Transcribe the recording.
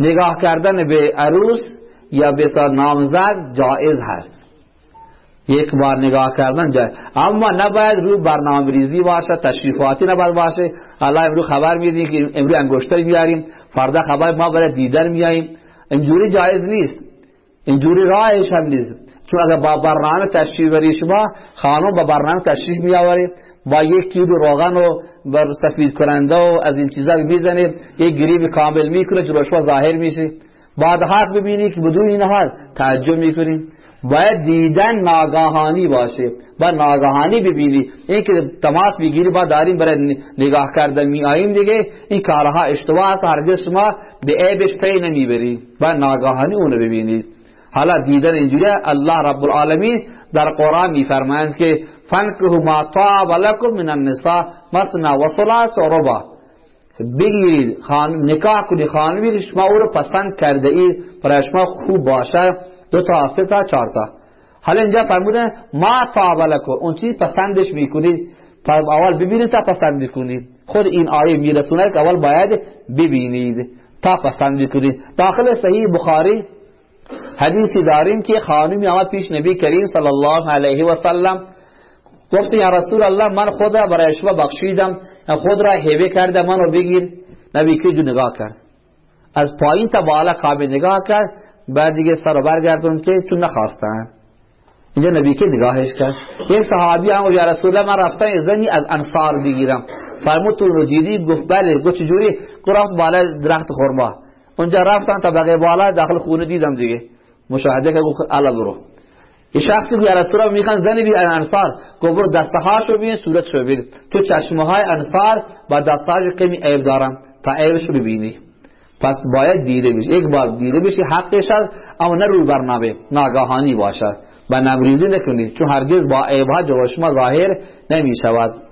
نگاه کردن به عروس یا به نامزد جایز هست. یک بار نگاه کردن جای اما نباید رو برنامه ریزی باشه تشریفاتی نباید باشه. الله امرو خبر میدیم که امرو انگشتر میاریم فردا خبر ما برای دیدن میاییم. اینجوری جایز نیست. اینجوری راهش هم نیست. چون اگر با برنامه تشریف بری شما خانم با برنامه تشریف میآورید با یک کیلو روغن و بر سفید کننده و از این چیزا می‌زنه یک گریب کامل می‌کنه جلوش ظاهر میشه بعد حق ببینی که بدون این حال تعجب می‌کنیم باید دیدن ناگاهانی باشه. با ناگاهانی ببینی. این که تماس بگیری با داریم برای نگاه کردن می آییم دیگه. این کارها اشتباه است. هرگز شما به عیبش پی نمی‌بری. با ناگاهانی اونو ببینید حالا دیدن اینجوری الله رب العالمین در قرآن میفرمایند که فنکه ما طاب لکم من النساء مثنا و ثلاث و ربع بگیرید خان... نکاح کنی خانمی شما او رو پسند کرده اید. برای شما خوب باشه. دو تا سه تا چهار تا. حالا اینجا فرمودن ما طاب اون چیز پسندش می‌کنید. اول ببینید تا پسند کنید خود این آیه میرسونه که اول باید ببینید تا پسند کنید داخل صحیح بخاری حدیثی داریم که خانمی آمد پیش نبی کریم صلی الله علیه و سلم گفت یا رسول الله من خود را برای شما بخشیدم. خود را هیبه کرده من رو بگیر. نبی که نگاه کرد. از پایین تا بالا کابه نگاه کرد. بعد دیگه سر برگردون که تو نخواستن. اینجا نبی که نگاهش کرد. یک صحابی هم یا رسول الله من رفتن زنی از انصار بگیرم. فرمود تو رو دیدی؟ گفت بله. گفت چجوری؟ گفت بالا درخت خورما اونجا رفتن تا بقیه بالا داخل خونه دیدم دیگه. مشاهده که گفت الا برو. یه شخصی رسول الله می‌خوان زنی بی انصار گفت برو دسته هاشو ببین صورتشو ببین. تو چشمه های انصار با دسته کمی عیب دارم. تا عیبشو ببینی. پس باید دیده بشه یک بار دیده بشه حقش هست اما نه روی برنامه ناگاهانی باشد. و نبریزی نکنید چون هرگز با عیبها جلو شما ظاهر نمی شود